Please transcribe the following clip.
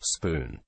spoon.